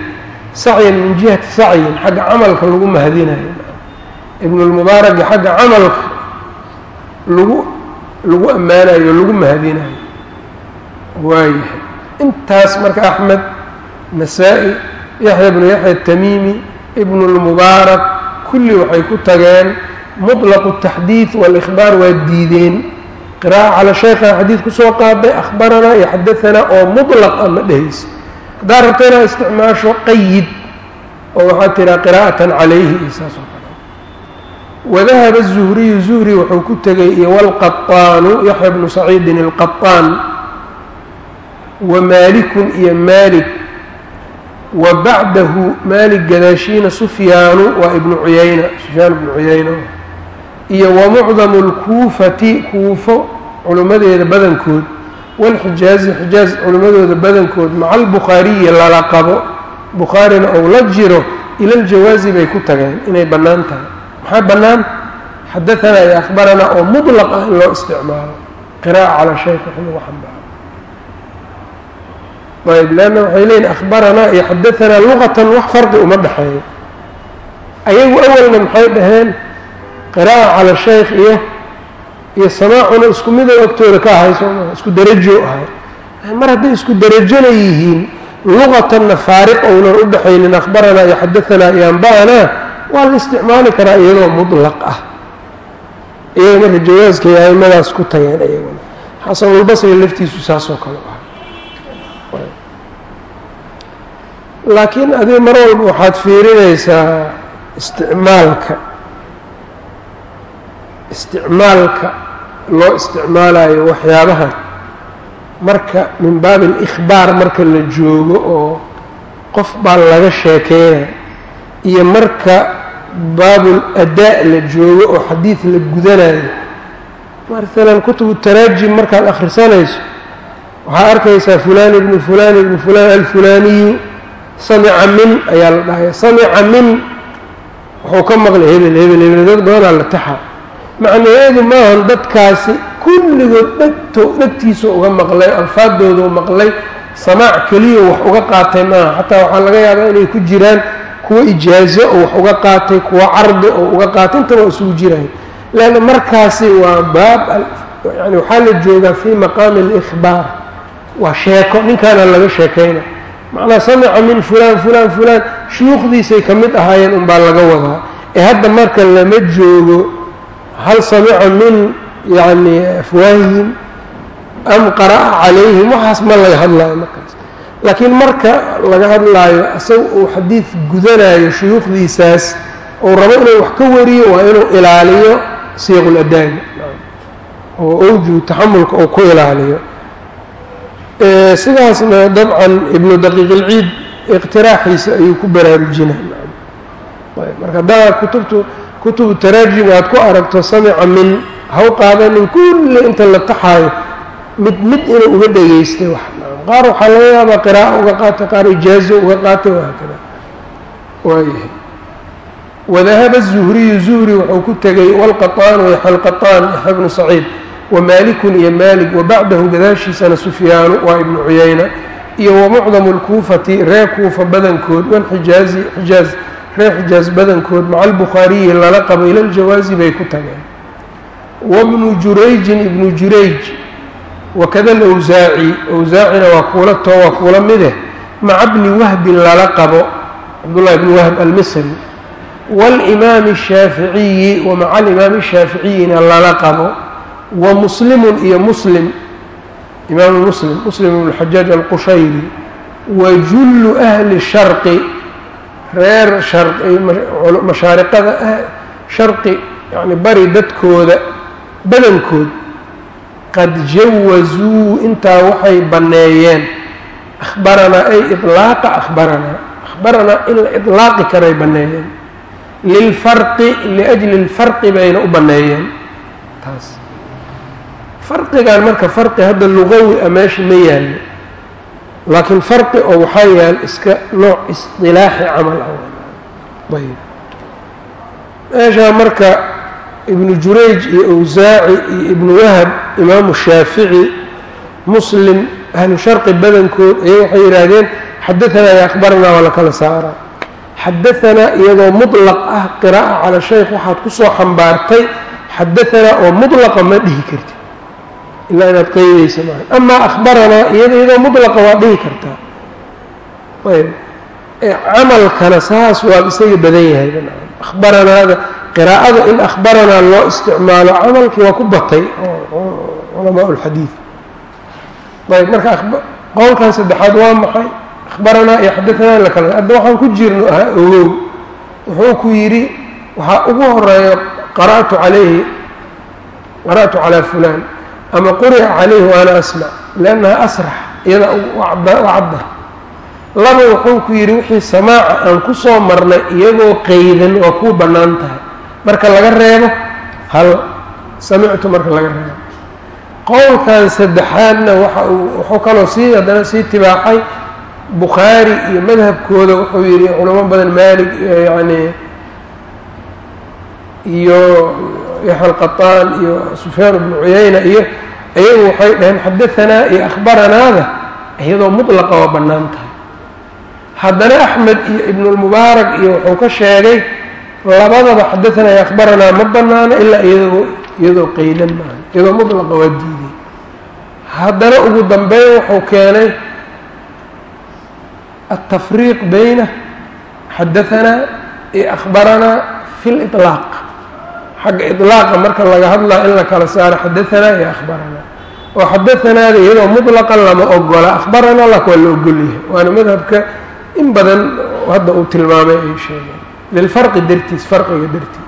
sacyan min jihati sacyin xagga camalka lagu mahadinaayo ibnulmubaaraki xagga camalka lagu lagu ammaanayo lagu mahadinayo waayahay. Intaas marka axmed nasaa-i yaxya bnu yaxya atamiimi ibnulmubaarak kulli waxay ku tageen mutlaqu taxdiid walikhbaar waa diideen. Qira'a cala shaykhan xadiid ku soo qaaday akhbaranaa iyo oo mutlaq ah ama dhehaysa haddaa rabta inaad isticmaasho qayid oo waxaad tiraa qiraa'atan calayhi iyo saas oo kale wadahaba الzuhriyu zuhri wuxuu ku tegay iyo wاlqaطaanu yaxya bnu saciidin اlqaطaan wa maalikun iyo maalik wa bacdahu maalik gadaashiina sufyaanu waa ibnu cuyayna sufyaan ibnu cuyayna iyo wa mucdamu اlkuufati kuufo culimmadeeda badankood walxijaazi xijaaz culimmadooda badankood maca albukhaariyi lala bukhaarina ou la jiro ila ljawaazi bay ku tageen inay bannaan tahay maxaa bannaan xadaanaa iyo akhbaranaa oo muطlaq ah in loo isticmaalo qira'a cala shaykh wax lagu xambaaro ayb leanna waxay leeyihiin akhbaranaa iyo xadaanaa luqatan wax farqi uma dhexeeyo ayagu awalna maxay dhaheen qiraa'a cala shaykh iyo iyo samaacuna isku mida ogtooda ka ahay sooma isku darajo ahay mar hadday isku darajona yihiin luqatanna faariq ounan u dhexaynin akhbaranaa iyo xadaanaa iyo amba'anaa waa la isticmaali karaa iyadoo mudlaq ah. Iyaga marka jawaaskay aimadaas ku tageen iyaguna xasanulbasri laftiisu saasoo kale ah laakiin adiga mar walba waxaad fiirinaysaa isticmaalka isticmaalka loo isticmaalayo waxyaabahan marka min baabi alikhbaar marka la joogo oo qof baa laga sheekeynaya iyo marka baabul adaa la joogo oo xadiid la gudanayo maalan kutubu taraajim markaad akhrisanayso waxaa arkaysaa fulaan ibnu fulaan ibnu fulaan alfulaaniyu samica min ayaa la dhahaya samica min wuxuu ka maqlay hebel hebel hebel dad badanaa la taxa macnaheedu maahan dadkaasi kulligood dhegto dhegtiisa uga maqlay alfaadoodu maqlay samaac keliya wax uga qaatay maaha. Xataa waxaa laga yaabaa inay ku jiraan kuwa ijaazo oo wax uga qaatay kuwa cardi oo uga qaatay. Inta waa isugu jiraya leanna markaasi waa baab yani waxaa la joogaa fii maqaami alikhbaar. Waa sheeko ninkaana laga sheekayna. Macnaa samica min fulaan fulaan fulaan shuyuukhdiisay ka mid ahaayeen unbaa laga wadaa. Ee hadda marka lama joogo hal samica min yacni afwaahihim am qara'a calayhim waxaas ma laga hadlaayo markaas laakiin marka laga hadlaayo isaga uu xadiid gudanayo shuyuukhdiisaas uu rabo inuu wax ka wariyo waa inuu ilaaliyo siiqul adaaga oo awjuhu taxamulka uu ku ilaaliyo sidaasna dabcan ibnu daqiiq ilciid iqtiraaxiisa ayuu ku baraarujina marka haddaa kutubtu kutubu taraajim aad ku aragto samica min haw qaadanin kulli inta la taxaayo mid mid inuu uga dhegaystay wax qaar waxaa laga yaabaa qiraa'o uga qaatay qaar ijaazo uga qaatay wahaakada waayahay wadahaba الzuhriyu zuhri wuxuu ku tegay wاlqaطaanu yaxya lqaطaan yaxya bnu saciid wmalikun iyo malik wabacdahu gadaashiisana sufyaanu waa ibnu cuyayna iyo wamucdamu اlkuufati reer kuufa badankood walxijaazi xijaaz reer xijaas badankood maca albukhaariyi lala qabo ila ljawaazi bay ku tageen. Wabnu jurayjin ibnu jurayj wakada alawsaaci awsaacina waa kuula too waa kuula mideh maca bni wahbin lala qabo cabdullahi ibni wahb almisri. Waalimaami ashaaficiyi wa maca alimaami shaaficiyina lala qabo wa muslimun iyo muslim imaamu muslim muslim ibnu xajaaj alqushayri wa jullu ahli sharqi reer mashaariqada sharqi yani bari dadkooda badankood qad jawazuu intaa waxay banneeyeen akhbaranaa ay iطlaaqa akhbaranaa akhbaranaa in la iطlaaqi karay banneeyeen lilfarqi liajli اlfarqi bayna u banneeyeen taas farqigan marka farqi hadda lugawi a meesha ma yaallo laakiin farqi oo waxaa yaal iska nooc isdilaaxi camal ah ayb meeshaa marka ibnu jurayj iyo awsaaci iyo ibnu wahab imaamu shaafici muslim ahlu sharqi badankood ayaga waxay yidhaahdeen xadaanaa iyo akhbaranaa waa la kala saaraa. Xadaanaa iyadoo muطlaq ah qiraa'a cala shaykh waxaad ku soo xambaartay xadaanaa oo mudlaqa ma dhihi karti ilaa inaad qaydaysa maaha amaa akhbaranaa iyada iyadoo mudlaqa waa dhihi kartaa. Ayb camalkana saas waa isaga badan yahay akhbaranaada qiraa'ada in akhbaranaa loo isticmaalo camalkii waa ku batay. Culamaa ayb marka qowlkan saddexaad waa maxay? Akhbaranaa iyo xadaanaa la kala hadda waxaan ku jirno ahaa ogow. Wuxuu ku yidhi waxaa ugu horreeya qara'tu calayhi qara'tu calaa fulaan ama quri'a calayhi waana asmac liannaha asrax iyada cadda laba wuxuu ku yidhi wixii samaaca aan ku soo marnay iyagoo qeydan waa kuu bannaan tahay. Marka laga reebo hal samictu marka laga reebo. Qowlkan saddexaadna waxa uu wuxuu kaloo sii haddana sii tibaaxay bukhaari iyo madhabkooda wuxuu yidhi culamo badan maalig yacni iyo yaxya alqaطaan iyo sufyaan ibnu cuyayna iyo iyagu waxay dhaheen xadaanaa iyo akhbaranaada iyadoo mutlaqa waa bannaan tahay. Haddana axmed iyo ibnulmubaarak iyo wuxuu ka sheegay labadaba xadaanaa iyo akhbaranaa ma bannaano ilaa iyadoo iyadoo qeydan maaha iyadoo mutlaqa waa diiday haddana ugu dambeyn wuxuu keenay altafriiq bayna xadaanaa iyo akhbaranaa fi liطlaaq xagga iطlaaqa marka laga hadlaa in la kala saaro xadaanaa iyo ahbaranaa oo xadaanaada iyadoo muطlaqan lama ogola ahbaranaa laka waa la ogolyahay waana madhabka in badan hadda uu tilmaamay ay sheegeen. Lilfarqi dartiis farqiga dartiis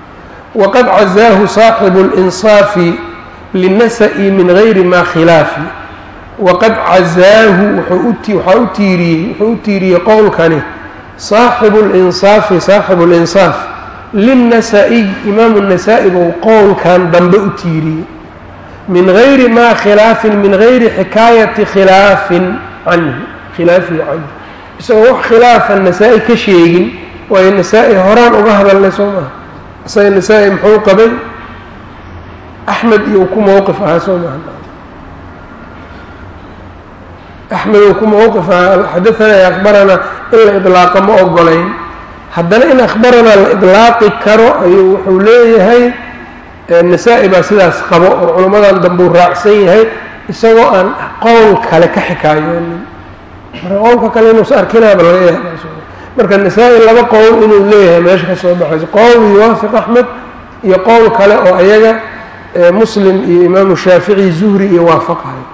waqad cazaahu saaxibu linsaafi linasa-i min gayri maa khilaafi. Waqad cazaahu waxaa u tiiriyey wuxuu u tiiriyey qowlkani saaxibu linsaafi saaxibu linsaaf linnasaa-iy imaamu nasaa-i buu qowlkan dambe u tiiriyey min gayri maa khilaafin min gayri xikaayati khilaafin canhu khilaafihi canhu isagoo wax khilaafa nasaa-i ka sheegin waayo nasaa-i horaan uga hadalnay soo maha isaga nasaa-i muxuu qabay axmed iyo ku mowqif ahaa soo maha axmed uu ku mowqif ahaa xadaanaa akhbaranaa in la idlaaqa ma ogolayn haddana in akhbaranaa la idlaaqi karo ayuu wuxuu leeyahay nasaa-i baa sidaas qabo oo culimmadan dambuu raacsan yahay isagoo aan qowl kale ka xikaayoonin marka qowlka kale inuusa arkinaaba laga yaaba marka nasaa-i laba qowl inuu leeyahay meesha ka soo baxayso qowl yuwaafiq axmed iyo qowl kale oo ayaga muslim iyo imaamu shaafici zuhri iyo waafaqayo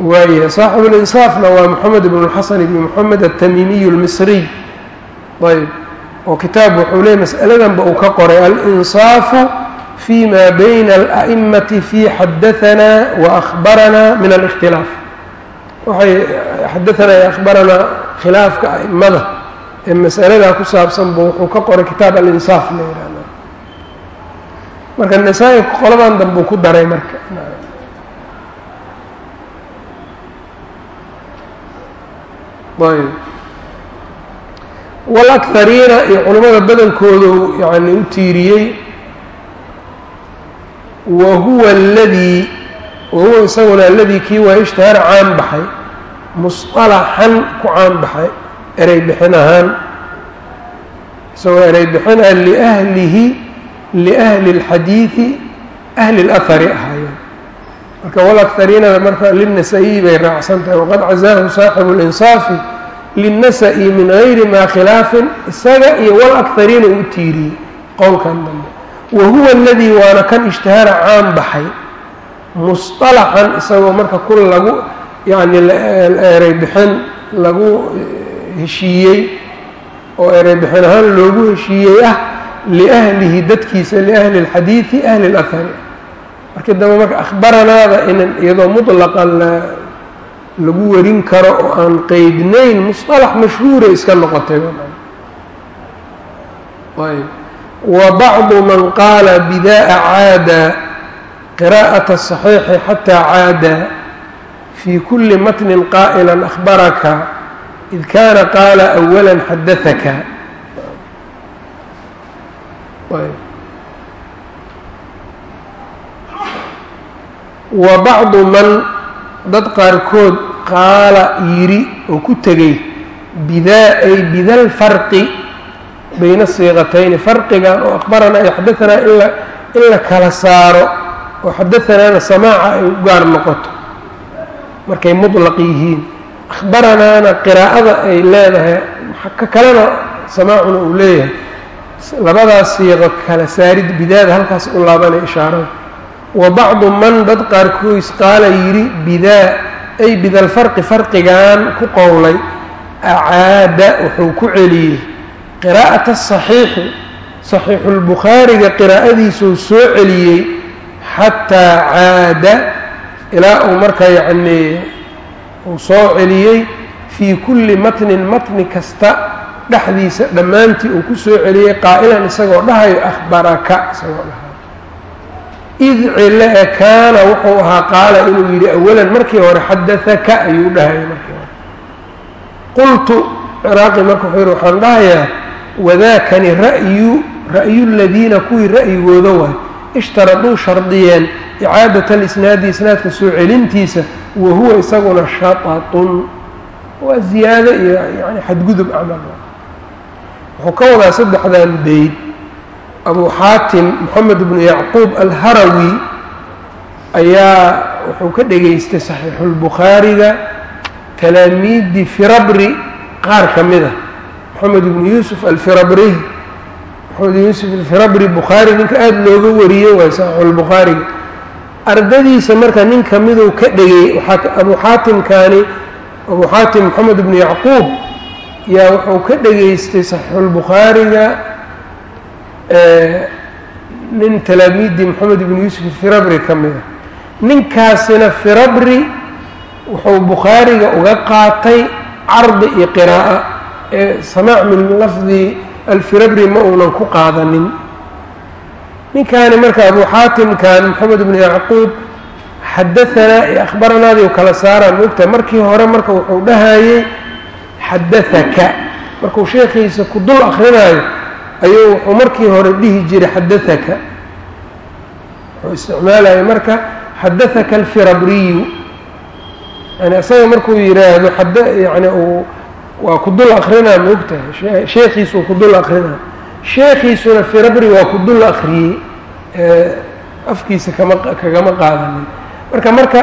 waayahay saaxibu linsaafna waa moxamed ibn اlxasan ibni moxamed altamimiyu اlmisriy ayb oo kitaab wuxuu leeyay mas'aladanba uu ka qoray? Alinsaafu fi ma bayna ala'imati fi xadaanaa wa akhbaranaa min alikhtilaaf. Waxay xadaanaa iyo akhbaranaa khilaafka a'imada ee masaladaa ku saabsan bu wuxuu ka qoray kitaab alinsaaf la yihahda marka nasaa-i qoladan danbuu ku daray marka. Ayb walakhariina iyo culimmada badankoodu yani u tiiriyey wa huwa aladii wahuwa isaguna aladii kii waa ishtahara caan baxay musطalaxan ku caan baxay erey bixin ahaan isagoo erey bixin ah liahlihi liahli اlxadiidi ahli اlahari ahaayeen marka walakhariinada marka linasa-iyi bay raacsan tahay waqad cazaahu saaxibu اlinsaafi linnasa'i min gayri maa khilaafin isaga iyo walakhariina uu tiiriyey qowlkan dambe wa huwa aladii waana kan ishtahara caan baxay musطalaxan isagoo marka ku lagu yacni erey bixin lagu heshiiyey oo erey bixin ahaan loogu heshiiyey ah liahlihi dadkiisa liahli اlxadiidi ahli اlahari markii dambe marka akhbaranaada inan iyadoo mutlaqa lagu warin karo oo aan qeydnayn musطalax mashhuura iska noqotay. Wa bacdu man qaala bidaa caada qiraa'ata صaxiixi xataa caada fii kuli matnin qaa'ila akhbaraka id kaana qaala awala xadaaka wa bacdu man dad qaarkood qaala yidhi oo ku tegey bidaa ay bida lfarqi bayna siiqatayni farqigan oo akhbaranaa iyo xadaanaa ila in la kala saaro oo xadaanaana samaaca ay u gaar noqoto. Markay mutlaq yihiin akhbaranaana qiraa'ada ay leedahay ka kalena samaacuna uu leeyahay. Labadaas siiqo kala saarid bidaada halkaas u laabanay ishaarada wa bacdu man dad qaarkois qaala yidhi bidaa ay bidalfarqi farqigan ku qowlay acaada wuxuu ku celiyey. Qiraa'ata asaxiixi saxiixulbukhaariga qiraa'adiisuu soo celiyey xataa caada ilaa uu marka yacnii uu soo celiyey fii kulli matnin matni kasta dhexdiisa dhammaantii uu ku soo celiyey qaa'ilan isagoo dhahayo akhbaraka isagoo dhahayo id cille e kaana wuxuu ahaa qaala inuu yidhi awalan markii hore xadaaka ayuu dhahayay markii hore. Qultu ciraaqi marka wuxuu yidhi waxaan dhahayaa wadaakani ra'yu ra'yu ladiina kuwii ra'yigooda waay. Ishtaraduu shardiyeen icaadat alisnaadi isnaadka soo celintiisa wa huwa isaguna shatatun waa ziyaado iyo yani xadgudub camal. Wuxuu ka wadaa saddexdan beyd abu xaatim moxamed bnu yacquub alharawi ayaa wuxuu ka dhegaystay saxiixulbukhaariga talaamiidi firabri qaar ka mid a moxamed ibnu yuusuf alfirabri moxamed yuusuf alfirabri bukhaari ninka aada looga wariyey waay saxiixulbukhaariga ardadiisa marka nin kamiduu ka dhegay abu xaatimkaani abu xaatim moxamed ibnu yacquub yaa wuxuu ka dhegaystay saxiixulbukhaariga nin talaamiidii moxamed ibnu yuusuf alfirabri ka mid a. Ninkaasina firabri wuxuu bukhaariga uga qaatay cardi iyo qiraa'a ee samaac min lafdi alfirabri ma uunan ku qaadanin. Ninkaani marka abu xaatimkan moxamed ibnu yacquub xadahanaa iyo akhbaranaadii kala saaraan. Moogtahay markii hore marka wuxuu dhahayey xadathaka markuu sheekhiisa ku dul akrinaayo ayuu wuxuu markii hore dhihi jiray xadathaka wuxuu isticmaalaya marka xadathaka alfirabriyu. Yani isaga markuu yidhaahdo xad yani uu waa ku dul akrinaa moogtahay sheekhiisuu ku dul akrinaa sheekhiisuna firabri waa ku dul akriyey afkiisa kama kagama qaadanin. Marka marka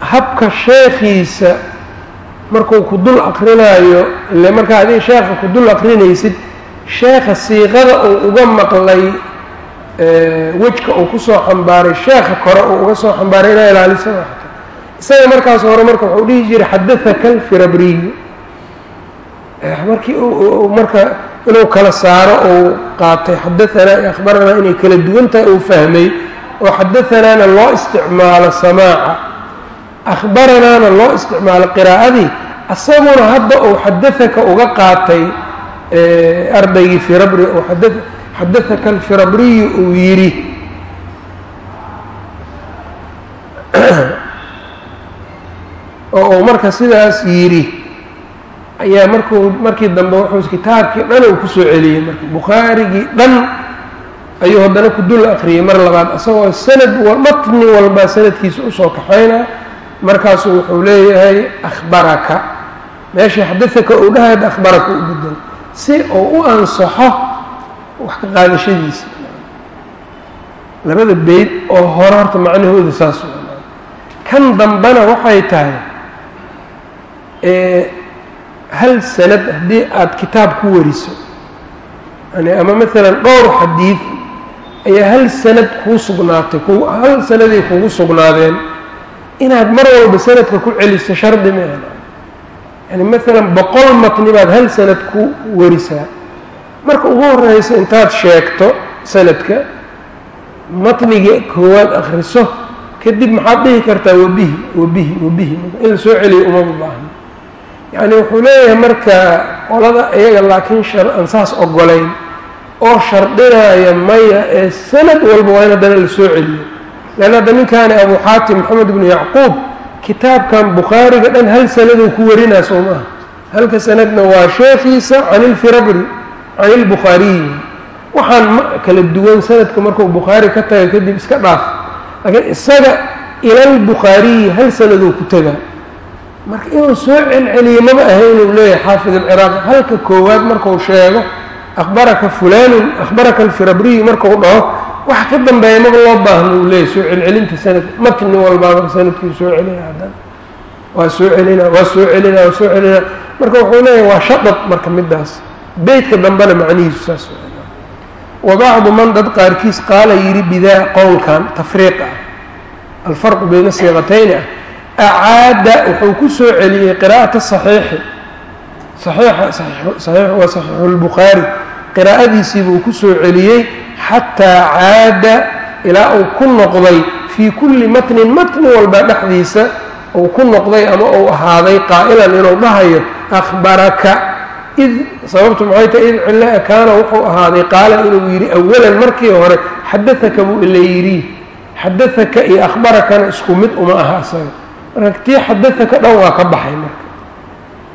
habka sheekhiisa markuu ku dul akrinaayo ile markaa adiga sheekha ku dul akrinaysid sheekha siiqada uu uga maqlay wejka uu ku soo xambaaray sheekha kore uu uga soo xambaaray inaa ilaaliso. Isaga markaas hore marka wuxuu dhihi jiray xadathaka alfirabriyu markii marka inuu kala saaro uu qaatay xadahanaa iyo akhbaranaa inay kala duwan tahay uu fahmay oo xadathanaana loo isticmaalo samaaca. Akhbaranaana loo isticmaalo qiraa'adii asaguna hadda uu xadathaka uga qaatay ardaygii firabri oo xadathaka alfirabriyu uu yidhi <clears throat> oo uu marka sidaas yidhi ayaa markuu markii dambe wuxuu kitaabkii dhan uu ku soo celiyey. Marka bukhaarigii dhan ayuu haddana ku dul akriyey. Mar labaad isagoo sanad matni walba sanadkiisa u soo kaxayna markaasuu wuxuu leeyahay akhbaraka. Meeshii xadathaka uu dhahayd akhbaraka u bedel si uu u ansaxo wax ka qaadashadiisa. Labada beyd oo hore horta macnahooda saas kan dambena waxay tahay hal sanad haddii aada kitaab ku wariso. Yani ama maalan dhowr xadiid ayaa hal sanad kuu sugnaatay hal sanaday kugu sugnaadeen. Inaad mar walba sanadka ku celiso shardi meeha yani maalan boqol matni baad hal sanad ku warisaa. Marka ugu horeysa intaad sheegto sanadka matnigii koowaad akhriso kadib maxaad dhihi kartaa wabihi wabihi wabihi. In la soo celiyo umama baahno yacni wuxuu leeyahay marka qolada iyaga laakiin shar aan saas ogolayn oo shardinaya maya ee sanad walba waa in haddana la soo celiyo. Leanna hadda ninkaani abu xaatim maxamed ibnu yacquub kitaabkan bukhaariga dhan hal sanaduu ku warinaa soo maaha halka sanadna waa sheekhiisa can ilfirabri can ilbukhaariyi waxaan ma kala duwan sanadka markuu bukhaari ka taga kadib iska dhaaf. Laakiin isaga ilalbukhaariyi hal sanaduu ku tegaa marka inuu soo celceliyo maba ahay inuu leeyahay xaafid alciraaqi halka koowaad marku sheego akhbaraka fulanun akhbaraka alfirabriyu marku dhaho wax ka dambeeya maba loo baahno uu leeyahy soo celcelinta sanadka matni walbaaba sannadkii soo celina haddana. Waa soo celina waa soo celina waa soo celina. Marka wuxuu leeyahay waa shadad marka midaas beytka dambena macnihiisu saas wa man dad qaarkiis qaala yidhi bidaa qowlkan tafriiq ah. Alfarqu bayna siiqatayni ah. Acaada wuxuu ku soo celiyey qiraa'ata saxiixi. Saxiixa saxiix waa saxiixulbukhaari qiraa'adiisii buu ku soo celiyey xataa caada ilaa uu ku noqday fii kulli matnin matni walba dhexdiisa uu ku noqday ama uu ahaaday qaa'ilan inuu dhahayo akhbaraka. Id sababtu maxay tahay? Id cille kaana wuxuu ahaaday qaala inuu yidhi awalan markii hore xadaaka buu ila yidhi xadaaka iyo akhbarakana isku mid uma aha asaga. Marka tii xadaaka dhan waa ka baxay marka.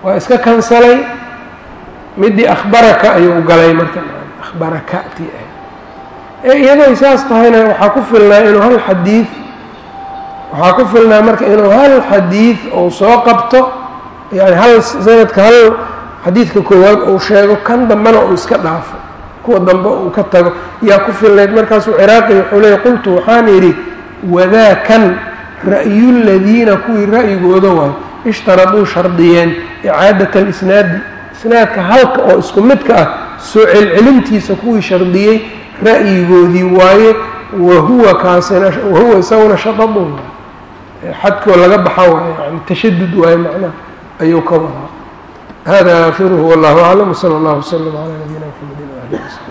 Waa iska kansalay midii akhbaraka ayuu galay marka. Akhbaraka tii ahayd ee iyaday saas tahayna waxaa ku filnaa inuu hal xadiid waxaa ku filnaa marka inuu hal xadiid uu soo qabto yani hal sanadka hal xadiidka koowaad uu sheego kan dambena uu iska dhaafo kuwa dambe uu ka tago. Yaa ku filnayd markaasuu ciraaqi wuxuu leeyay qultu waxaan yidhi wadaa kan ra'yuladiina kuwii ra'yigooda waayo ishtaraduu shardiyeen icaadat alisnaadi isnaadka halka oo isku midka ah soo celcelintiisa kuwii shardiyey ra'yigoodii waaye wahuwa kaasina wahuwa isaguna shadadun xadkoo laga baxa waaye yani tashadud waaye macnaha ayuu ka wadaa. Hada aakhiruhu wallahu aclam wsala allahu wslam calaa nabiyina mxamedi waali wslam